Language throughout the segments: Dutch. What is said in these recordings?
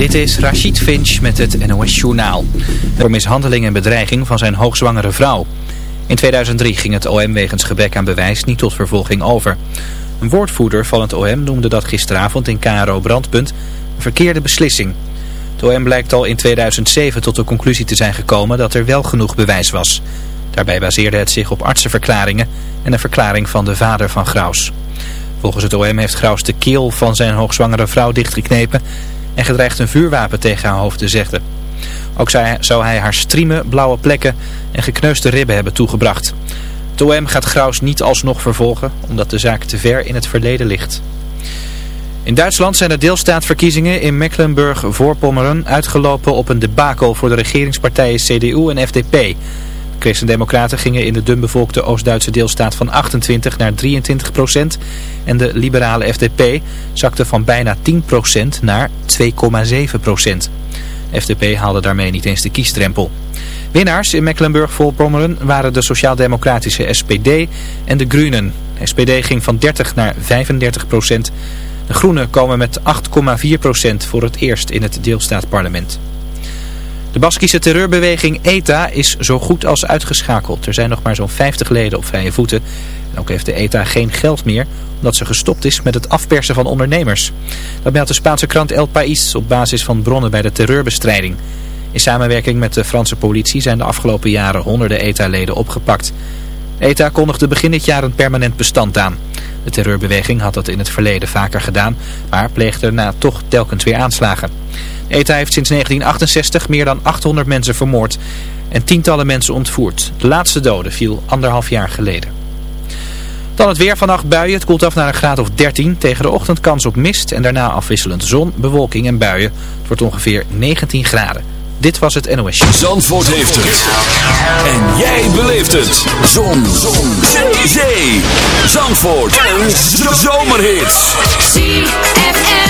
Dit is Rachid Finch met het NOS Journaal. Voor mishandeling en bedreiging van zijn hoogzwangere vrouw. In 2003 ging het OM wegens gebrek aan bewijs niet tot vervolging over. Een woordvoerder van het OM noemde dat gisteravond in KRO Brandpunt een verkeerde beslissing. Het OM blijkt al in 2007 tot de conclusie te zijn gekomen dat er wel genoeg bewijs was. Daarbij baseerde het zich op artsenverklaringen en een verklaring van de vader van Graus. Volgens het OM heeft Graus de keel van zijn hoogzwangere vrouw dichtgeknepen en gedreigd een vuurwapen tegen haar hoofd te zetten. Ook zou hij haar striemen, blauwe plekken en gekneusde ribben hebben toegebracht. OM gaat Graus niet alsnog vervolgen, omdat de zaak te ver in het verleden ligt. In Duitsland zijn de deelstaatverkiezingen in Mecklenburg-Voorpommeren uitgelopen op een debakel voor de regeringspartijen CDU en FDP. Christen-Democraten gingen in de dunbevolkte Oost-Duitse deelstaat van 28 naar 23 procent. En de liberale FDP zakte van bijna 10 procent naar 2,7 procent. FDP haalde daarmee niet eens de kiesdrempel. Winnaars in Mecklenburg-Voorpommeren waren de sociaal-democratische SPD en de Groenen. De SPD ging van 30 naar 35 procent. De Groenen komen met 8,4 procent voor het eerst in het deelstaatparlement. De Baskische terreurbeweging ETA is zo goed als uitgeschakeld. Er zijn nog maar zo'n 50 leden op vrije voeten. En ook heeft de ETA geen geld meer, omdat ze gestopt is met het afpersen van ondernemers. Dat meldt de Spaanse krant El País op basis van bronnen bij de terreurbestrijding. In samenwerking met de Franse politie zijn de afgelopen jaren honderden ETA-leden opgepakt. ETA kondigde begin dit jaar een permanent bestand aan. De terreurbeweging had dat in het verleden vaker gedaan, maar pleegde daarna toch telkens weer aanslagen. ETA heeft sinds 1968 meer dan 800 mensen vermoord en tientallen mensen ontvoerd. De laatste dode viel anderhalf jaar geleden. Dan het weer vannacht buien. Het koelt af naar een graad of 13. Tegen de ochtend kans op mist en daarna afwisselend zon, bewolking en buien. Het wordt ongeveer 19 graden. Dit was het NOS Show. Zandvoort heeft het. En jij beleeft het. Zon. zon. Zee. Zandvoort. En zomerhits. ZFM.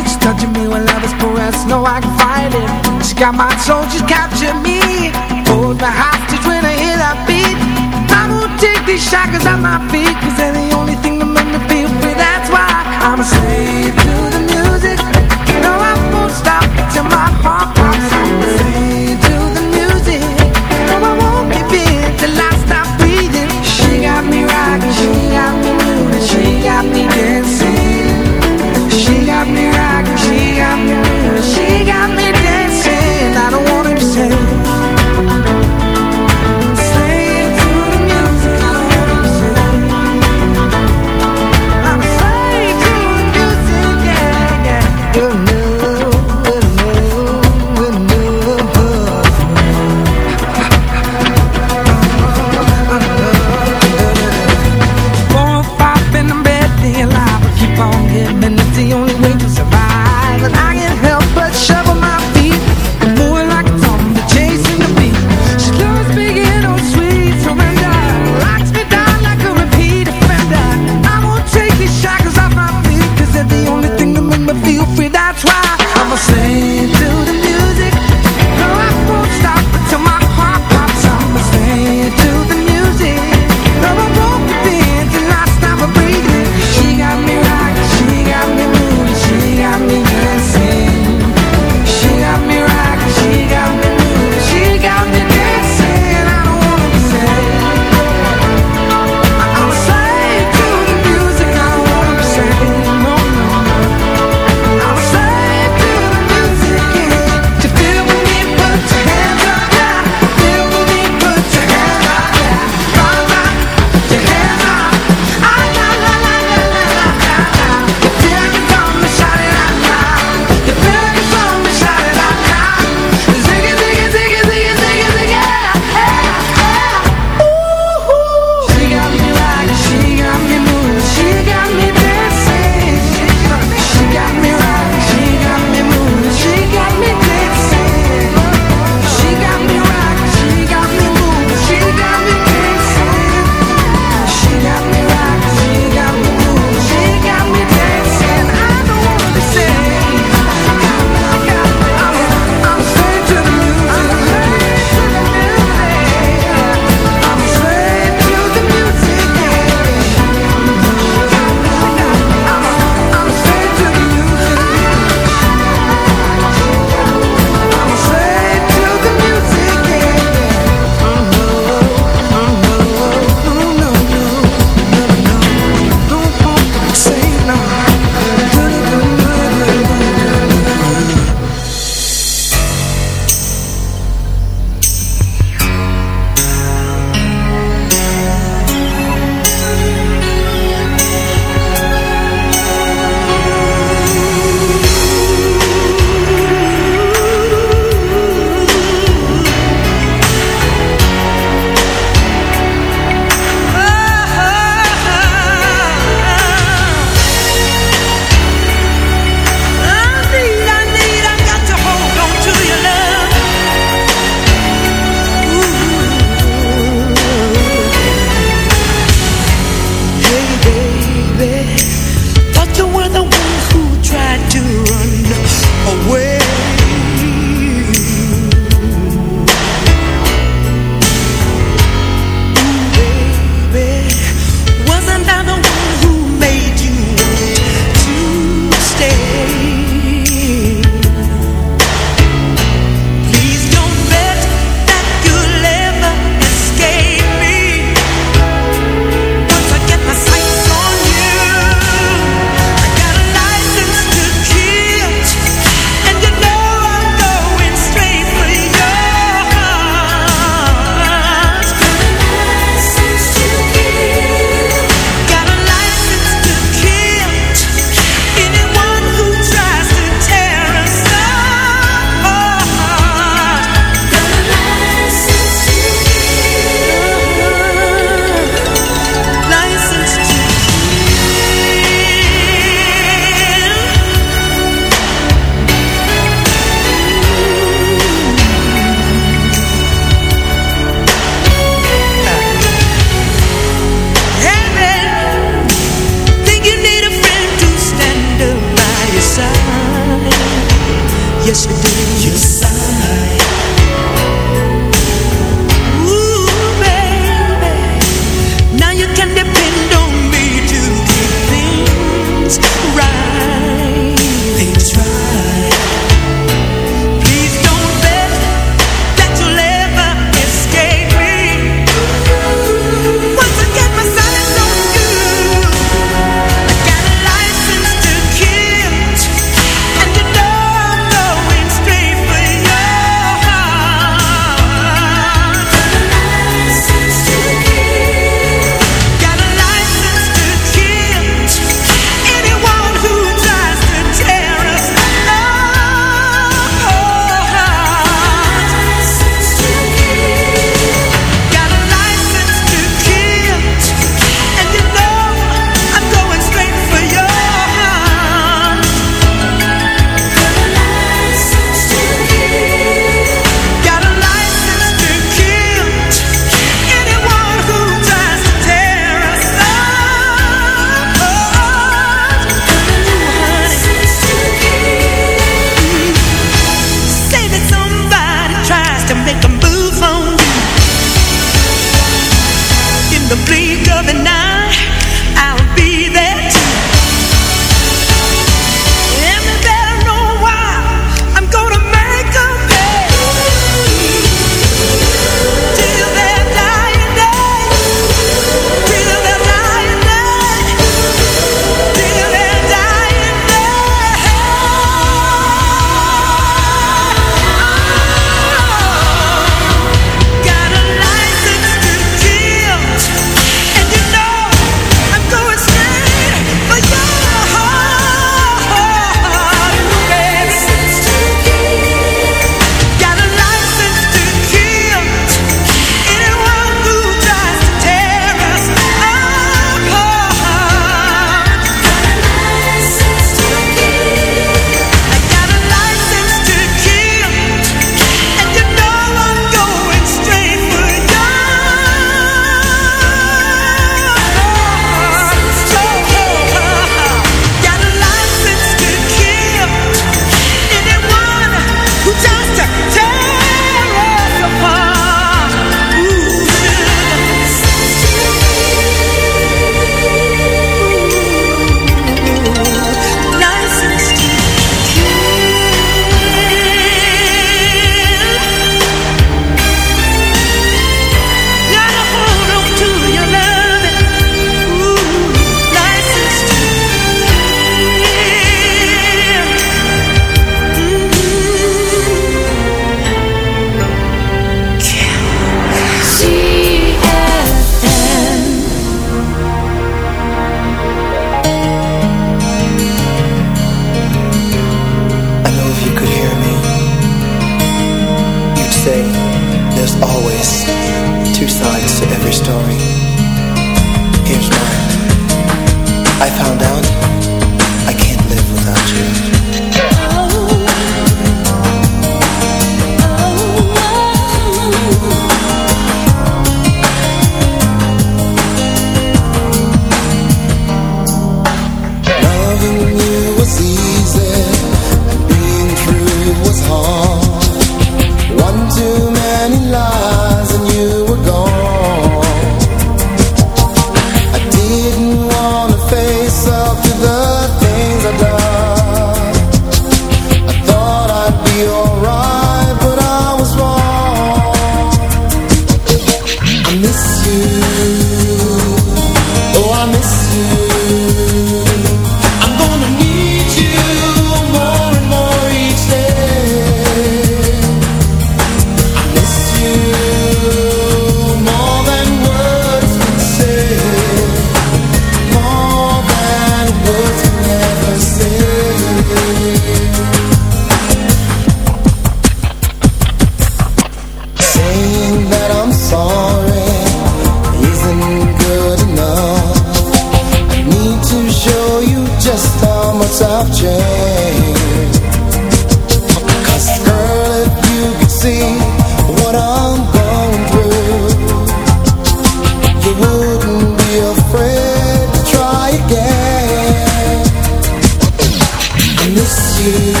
you.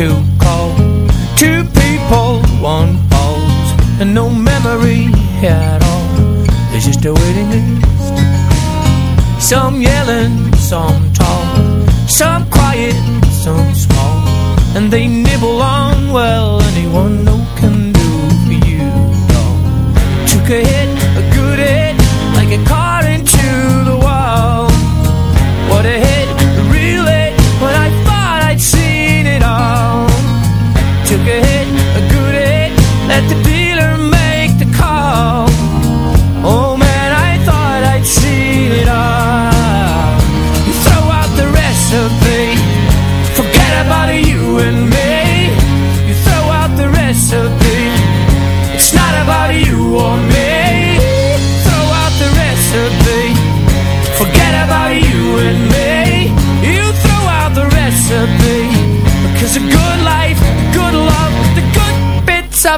To call. Two people, one pause And no memory at all. There's just a waiting list. Some yelling, some tall. Some quiet, some small. And they nibble on, well, anyone who can do for you, dog Took a hit, Took a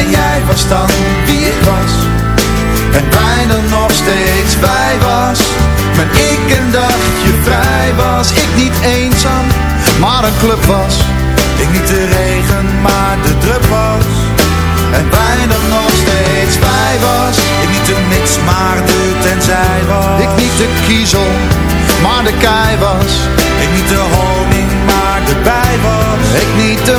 En jij was dan wie ik was. En bijna nog steeds bij was. Maar ik een dagje vrij was. Ik niet eenzaam, maar een club was. Ik niet de regen, maar de drup was. En bijna nog steeds bij was. Ik niet de mits, maar de tenzij was. Ik niet de kiezel, maar de kei was. Ik niet de honing, maar de bij was. Ik niet de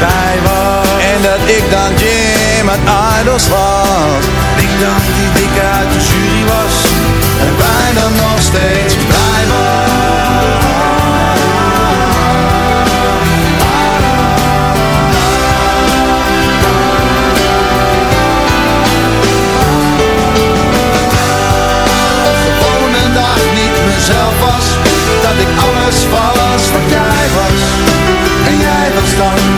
En dat ik dan Jim het Idols was. Ik dan die dikke uit de jury was. En bijna nog steeds blij was. Mezelf was. Dat ik alles was wat jij was. En jij was dan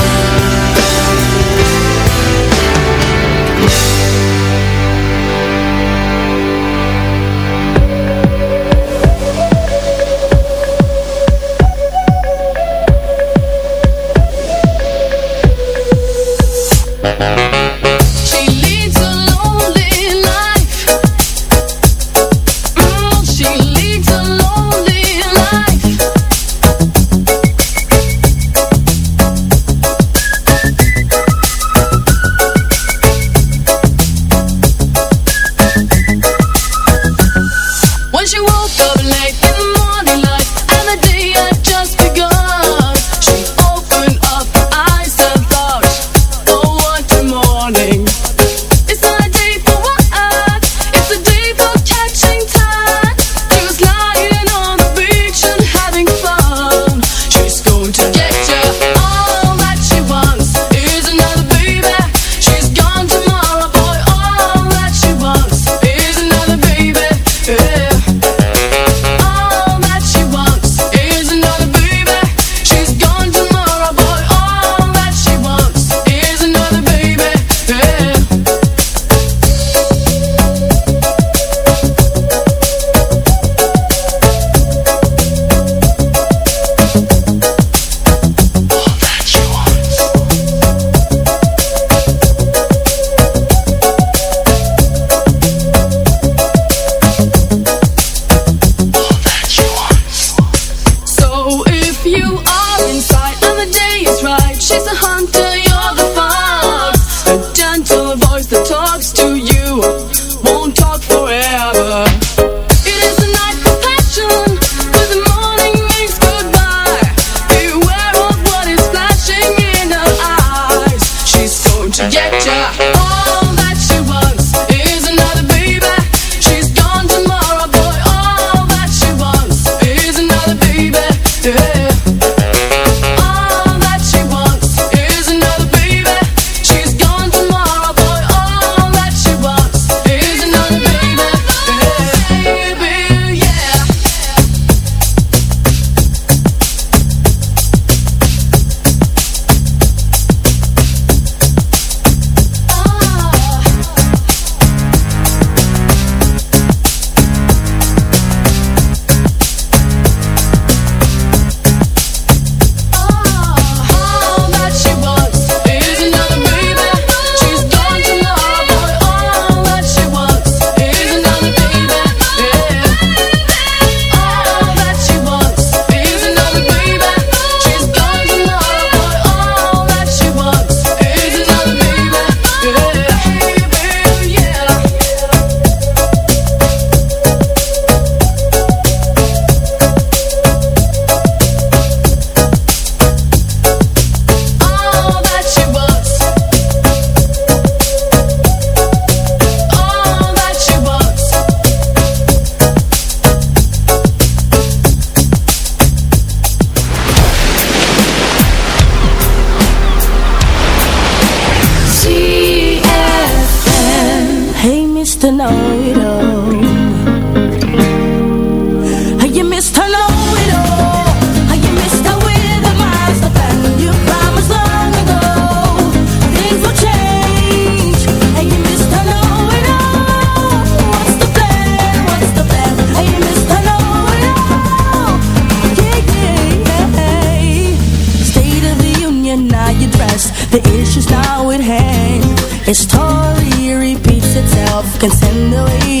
106.9